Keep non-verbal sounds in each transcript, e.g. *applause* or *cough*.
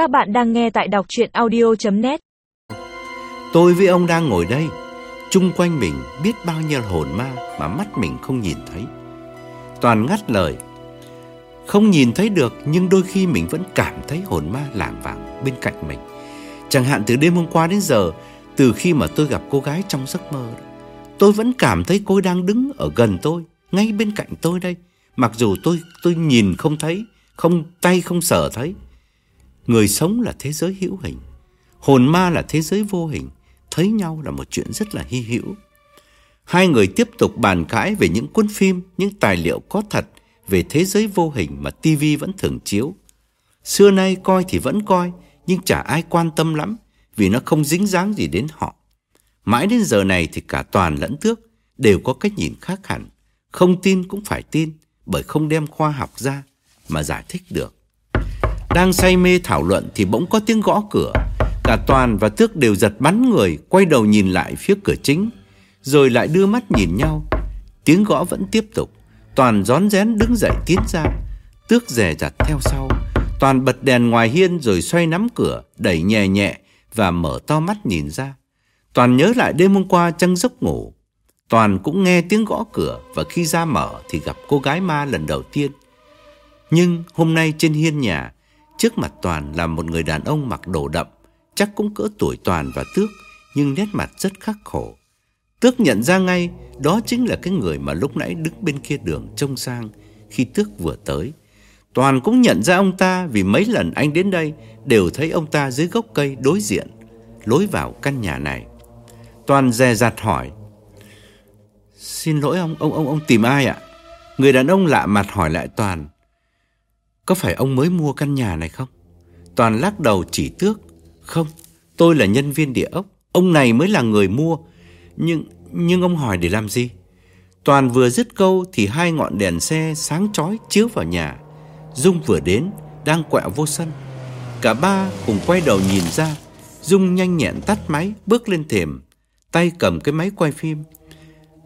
Các bạn đang nghe tại đọc chuyện audio.net Tôi với ông đang ngồi đây. Chung quanh mình biết bao nhiêu hồn ma Mà mắt mình không nhìn thấy. Toàn ngắt lời. Không nhìn thấy được, Nhưng đôi khi mình vẫn cảm thấy hồn ma lảng vảng bên cạnh mình. Chẳng hạn từ đêm hôm qua đến giờ, Từ khi mà tôi gặp cô gái trong giấc mơ, Tôi vẫn cảm thấy cô đang đứng ở gần tôi, Ngay bên cạnh tôi đây. Mặc dù tôi tôi nhìn không thấy, Không, tay không sở thấy. Người sống là thế giới hữu hình, Hồn ma là thế giới vô hình. Thấy nhau là một chuyện rất là hy hữu. Hai người tiếp tục bàn cãi về những cuốn phim, Những tài liệu có thật Về thế giới vô hình mà TV vẫn thường chiếu. Xưa nay coi thì vẫn coi, Nhưng chả ai quan tâm lắm, Vì nó không dính dáng gì đến họ. Mãi đến giờ này thì cả Toàn lẫn Tước Đều có cách nhìn khác hẳn. Không tin cũng phải tin, Bởi không đem khoa học ra Mà giải thích được đang say mê thảo luận thì bỗng có tiếng gõ cửa. Cả Toàn và Tước đều giật bắn người, quay đầu nhìn lại phía cửa chính, rồi lại đưa mắt nhìn nhau. Tiếng gõ vẫn tiếp tục. Toàn rón rén đứng dậy tiến ra. Tước dè rặt theo sau. Toàn bật đèn ngoài hiên rồi xoay nắm cửa, đẩy nhẹ nhẹ và mở to mắt nhìn ra. Toàn nhớ lại đêm hôm qua trăng giấc ngủ. Toàn cũng nghe tiếng gõ cửa và khi ra mở thì gặp cô gái ma lần đầu tiên. Nhưng hôm nay trên hiên nhà, Trước mặt Toàn là một người đàn ông mặc đồ đậm, chắc cũng cỡ tuổi Toàn và Tước, nhưng nét mặt rất khắc khổ. Tước nhận ra ngay, đó chính là cái người mà lúc nãy đứng bên kia đường trông sang khi Tước vừa tới. Toàn cũng nhận ra ông ta vì mấy lần anh đến đây đều thấy ông ta dưới gốc cây đối diện, lối vào căn nhà này. Toàn dè dặt hỏi, Xin lỗi ông, ông ông ông tìm ai ạ? Người đàn ông lạ mặt hỏi lại Toàn, có phải ông mới mua căn nhà này không? Toàn lắc đầu chỉ tước. Không, tôi là nhân viên địa ốc. Ông này mới là người mua. Nhưng, nhưng ông hỏi để làm gì? Toàn vừa dứt câu thì hai ngọn đèn xe sáng chói chiếu vào nhà. Dung vừa đến, đang quẹo vô sân. Cả ba cùng quay đầu nhìn ra. Dung nhanh nhẹn tắt máy, bước lên thềm. Tay cầm cái máy quay phim.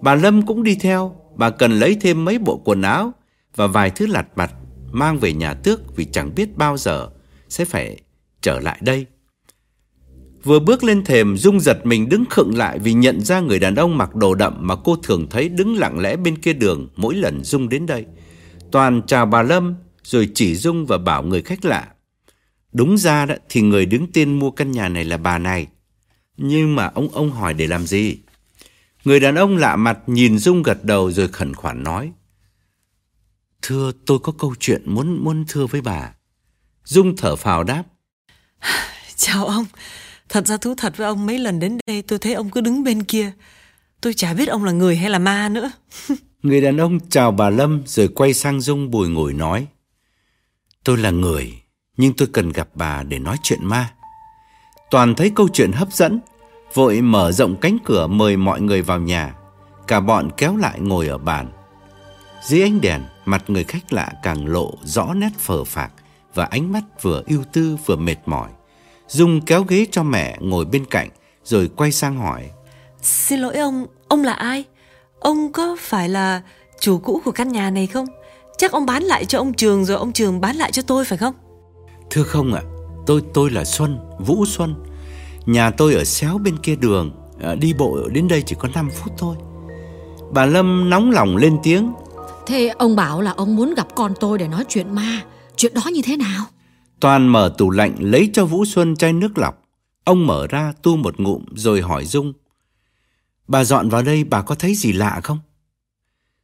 Bà Lâm cũng đi theo. Bà cần lấy thêm mấy bộ quần áo và vài thứ lặt vặt mang về nhà tước vì chẳng biết bao giờ sẽ phải trở lại đây. Vừa bước lên thềm, Dung giật mình đứng khựng lại vì nhận ra người đàn ông mặc đồ đậm mà cô thường thấy đứng lặng lẽ bên kia đường mỗi lần Dung đến đây. Toàn chào bà Lâm, rồi chỉ Dung và bảo người khách lạ. Đúng ra đó, thì người đứng tên mua căn nhà này là bà này. Nhưng mà ông ông hỏi để làm gì? Người đàn ông lạ mặt nhìn Dung gật đầu rồi khẩn khoản nói. Thưa tôi có câu chuyện muốn muốn thưa với bà. Dung thở phào đáp. *sighs* Chào ông. Thật ra thú thật với ông mấy lần đến đây tôi thấy ông cứ đứng bên kia. Tôi chả biết ông là người hay là ma nữa. *laughs* người đàn ông chào bà Lâm rồi quay sang Dung bùi ngồi nói. Tôi là người, nhưng tôi cần gặp bà để nói chuyện ma. Toàn thấy câu chuyện hấp dẫn, vội mở rộng cánh cửa mời mọi người vào nhà. Cả bọn kéo lại ngồi ở bàn. Dưới ánh đèn, mặt người khách lạ càng lộ rõ nét phờ phạc và ánh mắt vừa ưu tư vừa mệt mỏi. Dung kéo ghế cho mẹ ngồi bên cạnh rồi quay sang hỏi. Xin lỗi ông, ông là ai? Ông có phải là chủ cũ của căn nhà này không? Chắc ông bán lại cho ông Trường rồi ông Trường bán lại cho tôi phải không? Thưa không ạ, tôi tôi là Xuân, Vũ Xuân. Nhà tôi ở xéo bên kia đường, à, đi bộ đến đây chỉ có 5 phút thôi. Bà Lâm nóng lòng lên tiếng Thế ông bảo là ông muốn gặp con tôi để nói chuyện ma. Chuyện đó như thế nào? Toàn mở tủ lạnh lấy cho Vũ Xuân chai nước lọc. Ông mở ra tu một ngụm rồi hỏi Dung. Bà dọn vào đây bà có thấy gì lạ không?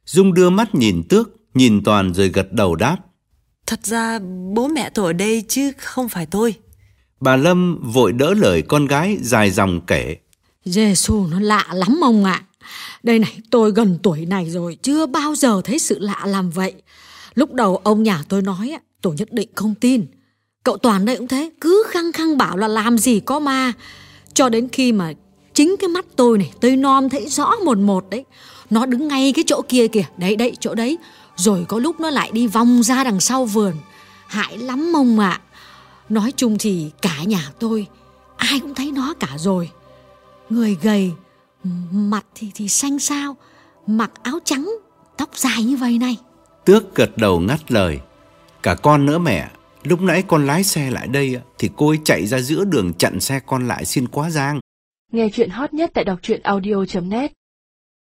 Dung đưa mắt nhìn tước Nhìn Toàn rồi gật đầu đáp. Thật ra bố mẹ tôi ở đây chứ không phải tôi. Bà Lâm vội đỡ lời con gái dài dòng kể. Giêsu nó lạ lắm ông ạ đây này, tôi gần tuổi này rồi, chưa bao giờ thấy sự lạ làm vậy. Lúc đầu ông nhà tôi nói, tôi nhất định không tin. Cậu Toàn đây cũng thế, cứ khăng khăng bảo là làm gì có ma. Cho đến khi mà chính cái mắt tôi này, tôi non thấy rõ một một đấy. Nó đứng ngay cái chỗ kia kìa, đấy đấy, chỗ đấy. Rồi có lúc nó lại đi vòng ra đằng sau vườn. Hại lắm mông ạ. Nói chung thì cả nhà tôi, ai cũng thấy nó cả rồi. Người gầy, Mặt thì thì xanh sao Mặc áo trắng Tóc dài như vậy này. Tước gật đầu ngắt lời. Cả con nữa mẹ Lúc nãy con lái xe lại đây thì cô ấy chạy ra giữa đường chặn xe con lại xin quá giang. Nghe chuyện hot nhất tại đọc truyện audio.net